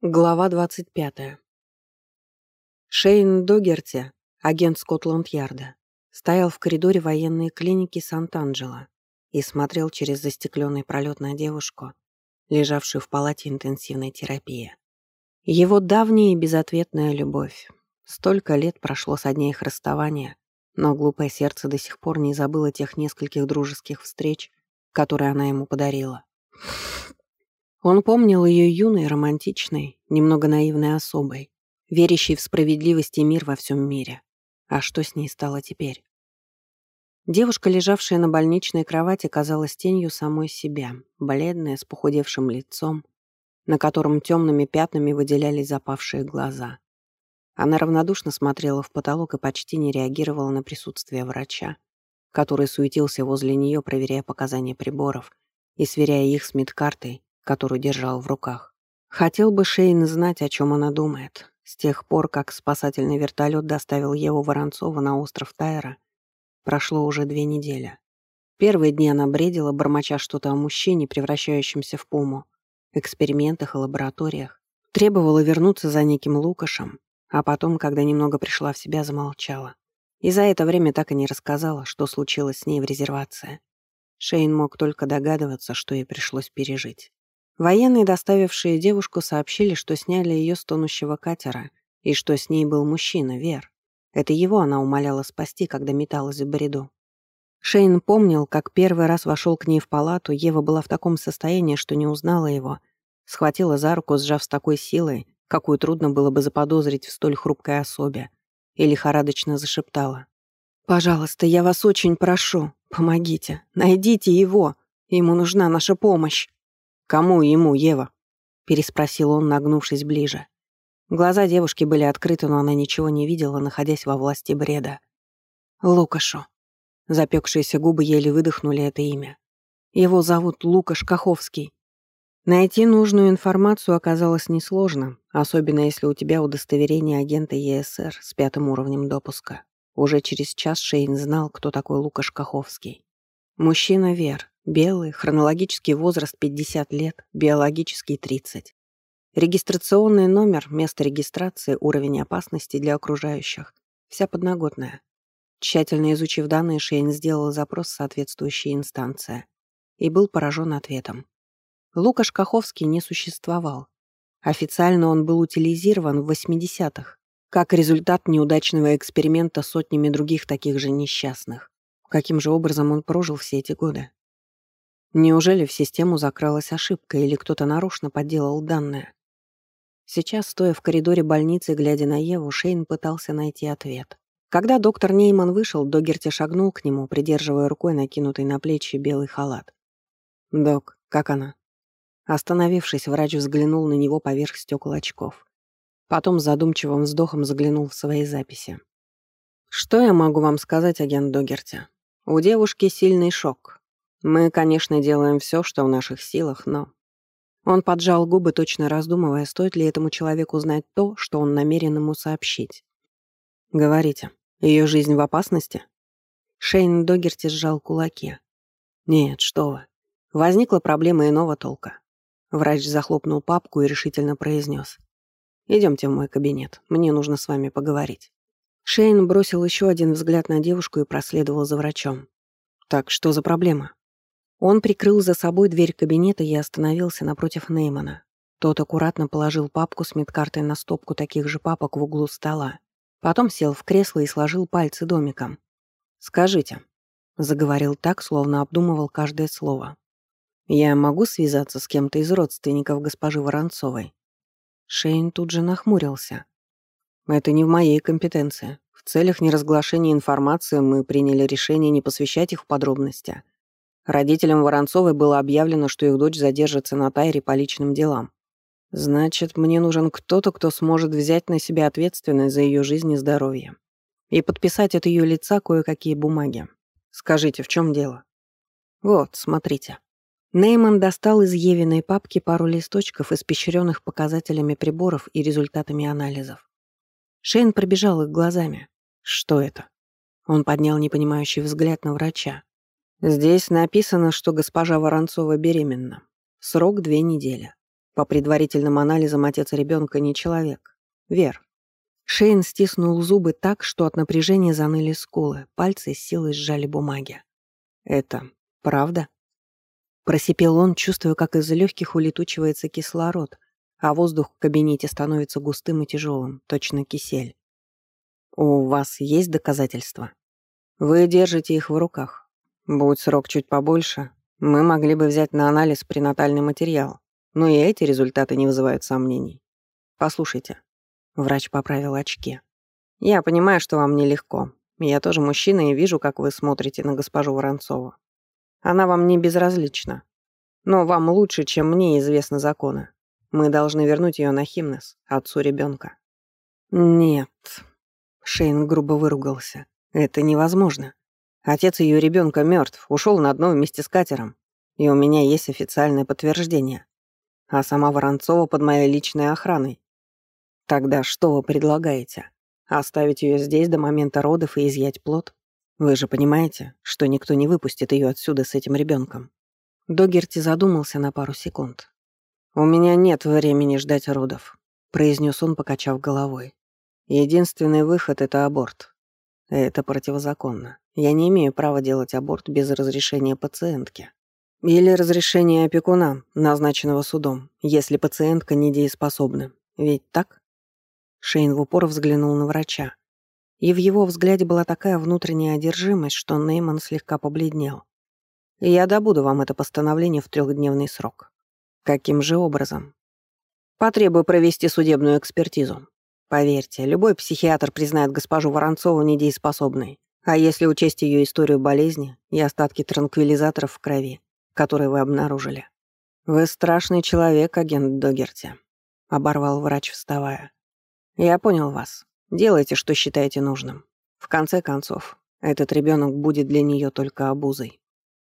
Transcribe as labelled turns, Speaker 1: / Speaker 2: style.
Speaker 1: Глава 25. Шейн Догерти, агент Скотланд-Ярда, стоял в коридоре военной клиники Сант-Анджело и смотрел через застекленный пролет на девушку, лежавшую в палате интенсивной терапии. Его давняя и безответная любовь. Столько лет прошло со дня их расставания, но глупое сердце до сих пор не забыло тех нескольких дружеских встреч, которые она ему подарила. Он помнил ее юной, романтичной, немного наивной особой, верящей в справедливость и мир во всем мире. А что с ней стало теперь? Девушка, лежавшая на больничной кровати, казалась тенью самой себя, бледная, с похудевшим лицом, на котором темными пятнами выделялись запавшие глаза. Она равнодушно смотрела в потолок и почти не реагировала на присутствие врача, который суетился возле нее, проверяя показания приборов и сверяя их с медкартой, которую держал в руках. Хотел бы Шейн знать, о чем она думает. С тех пор, как спасательный вертолет доставил Еву Воронцова на остров Тайра, прошло уже две недели. Первые дни она бредила, бормоча что-то о мужчине, превращающемся в пуму, экспериментах и лабораториях. Требовала вернуться за неким Лукашем, а потом, когда немного пришла в себя, замолчала. И за это время так и не рассказала, что случилось с ней в резервации. Шейн мог только догадываться, что ей пришлось пережить. Военные, доставившие девушку, сообщили, что сняли ее с тонущего катера, и что с ней был мужчина, Вер. Это его она умоляла спасти, когда металась в бреду. Шейн помнил, как первый раз вошел к ней в палату, Ева была в таком состоянии, что не узнала его. Схватила за руку, сжав с такой силой, какую трудно было бы заподозрить в столь хрупкой особе, и лихорадочно зашептала. «Пожалуйста, я вас очень прошу, помогите, найдите его, ему нужна наша помощь». «Кому ему, Ева?» — переспросил он, нагнувшись ближе. Глаза девушки были открыты, но она ничего не видела, находясь во власти бреда. «Лукашу». Запекшиеся губы еле выдохнули это имя. Его зовут Лукаш Каховский. Найти нужную информацию оказалось несложно, особенно если у тебя удостоверение агента ЕСР с пятым уровнем допуска. Уже через час Шейн знал, кто такой Лукаш Каховский. Мужчина Вер, Белый, хронологический возраст 50 лет, биологический 30. Регистрационный номер, место регистрации, уровень опасности для окружающих. Вся подноготная. Тщательно изучив данные, Шейн сделал запрос в соответствующей инстанции и был поражен ответом. Лукаш Каховский не существовал. Официально он был утилизирован в 80-х, как результат неудачного эксперимента сотнями других таких же несчастных. Каким же образом он прожил все эти годы? Неужели в систему закралась ошибка или кто-то нарочно подделал данные? Сейчас, стоя в коридоре больницы, глядя на Еву, Шейн пытался найти ответ. Когда доктор Нейман вышел, Догерти шагнул к нему, придерживая рукой накинутый на плечи белый халат. «Док, как она?» Остановившись, врач взглянул на него поверх стекол очков. Потом задумчивым вздохом заглянул в свои записи. «Что я могу вам сказать, агент Догерти? У девушки сильный шок. Мы, конечно, делаем все, что в наших силах, но... Он поджал губы, точно раздумывая, стоит ли этому человеку знать то, что он намерен ему сообщить. «Говорите, ее жизнь в опасности?» Шейн Догерти сжал кулаки. «Нет, что вы. Возникла проблема иного толка». Врач захлопнул папку и решительно произнес. «Идемте в мой кабинет. Мне нужно с вами поговорить». Шейн бросил еще один взгляд на девушку и проследовал за врачом. «Так что за проблема?» Он прикрыл за собой дверь кабинета и остановился напротив Неймана. Тот аккуратно положил папку с медкартой на стопку таких же папок в углу стола. Потом сел в кресло и сложил пальцы домиком. «Скажите», — заговорил так, словно обдумывал каждое слово. «Я могу связаться с кем-то из родственников госпожи Воронцовой?» Шейн тут же нахмурился. «Это не в моей компетенции. В целях неразглашения информации мы приняли решение не посвящать их в подробности. Родителям Воронцовой было объявлено, что их дочь задержится на Тайре по личным делам. Значит, мне нужен кто-то, кто сможет взять на себя ответственность за ее жизнь и здоровье. И подписать от ее лица кое-какие бумаги. Скажите, в чем дело? Вот, смотрите. Нейман достал из Евиной папки пару листочков, испещренных показателями приборов и результатами анализов. Шейн пробежал их глазами. Что это? Он поднял непонимающий взгляд на врача. Здесь написано, что госпожа Воронцова беременна. Срок две недели. По предварительным анализам отец ребенка не человек. Вер. Шейн стиснул зубы так, что от напряжения заныли скулы, пальцы с силой сжали бумаги. «Это правда?» Просипел он, чувствуя, как из легких улетучивается кислород, а воздух в кабинете становится густым и тяжелым, точно кисель. «У вас есть доказательства? Вы держите их в руках. Будь срок чуть побольше, мы могли бы взять на анализ пренатальный материал, но и эти результаты не вызывают сомнений. Послушайте». Врач поправил очки. «Я понимаю, что вам нелегко. Я тоже мужчина и вижу, как вы смотрите на госпожу Воронцову. Она вам не безразлична. Но вам лучше, чем мне, известны законы. Мы должны вернуть ее на Химнес, отцу ребенка. Нет. Шейн грубо выругался. Это невозможно. Отец ее ребенка мертв, ушел на дно вместе с катером. И у меня есть официальное подтверждение. А сама Воронцова под моей личной охраной. Тогда что вы предлагаете? Оставить ее здесь до момента родов и изъять плод? Вы же понимаете, что никто не выпустит ее отсюда с этим ребенком. Догерти задумался на пару секунд. «У меня нет времени ждать родов», — произнес он, покачав головой. «Единственный выход — это аборт. Это противозаконно. Я не имею права делать аборт без разрешения пациентки. Или разрешения опекуна, назначенного судом, если пациентка недееспособна. Ведь так?» Шейн в упор взглянул на врача. И в его взгляде была такая внутренняя одержимость, что Нейман слегка побледнел. «Я добуду вам это постановление в трехдневный срок». «Каким же образом?» «Потребую провести судебную экспертизу. Поверьте, любой психиатр признает госпожу Воронцову недееспособной. А если учесть ее историю болезни и остатки транквилизаторов в крови, которые вы обнаружили?» «Вы страшный человек, агент Догерти», — оборвал врач, вставая. «Я понял вас. Делайте, что считаете нужным. В конце концов, этот ребенок будет для нее только обузой.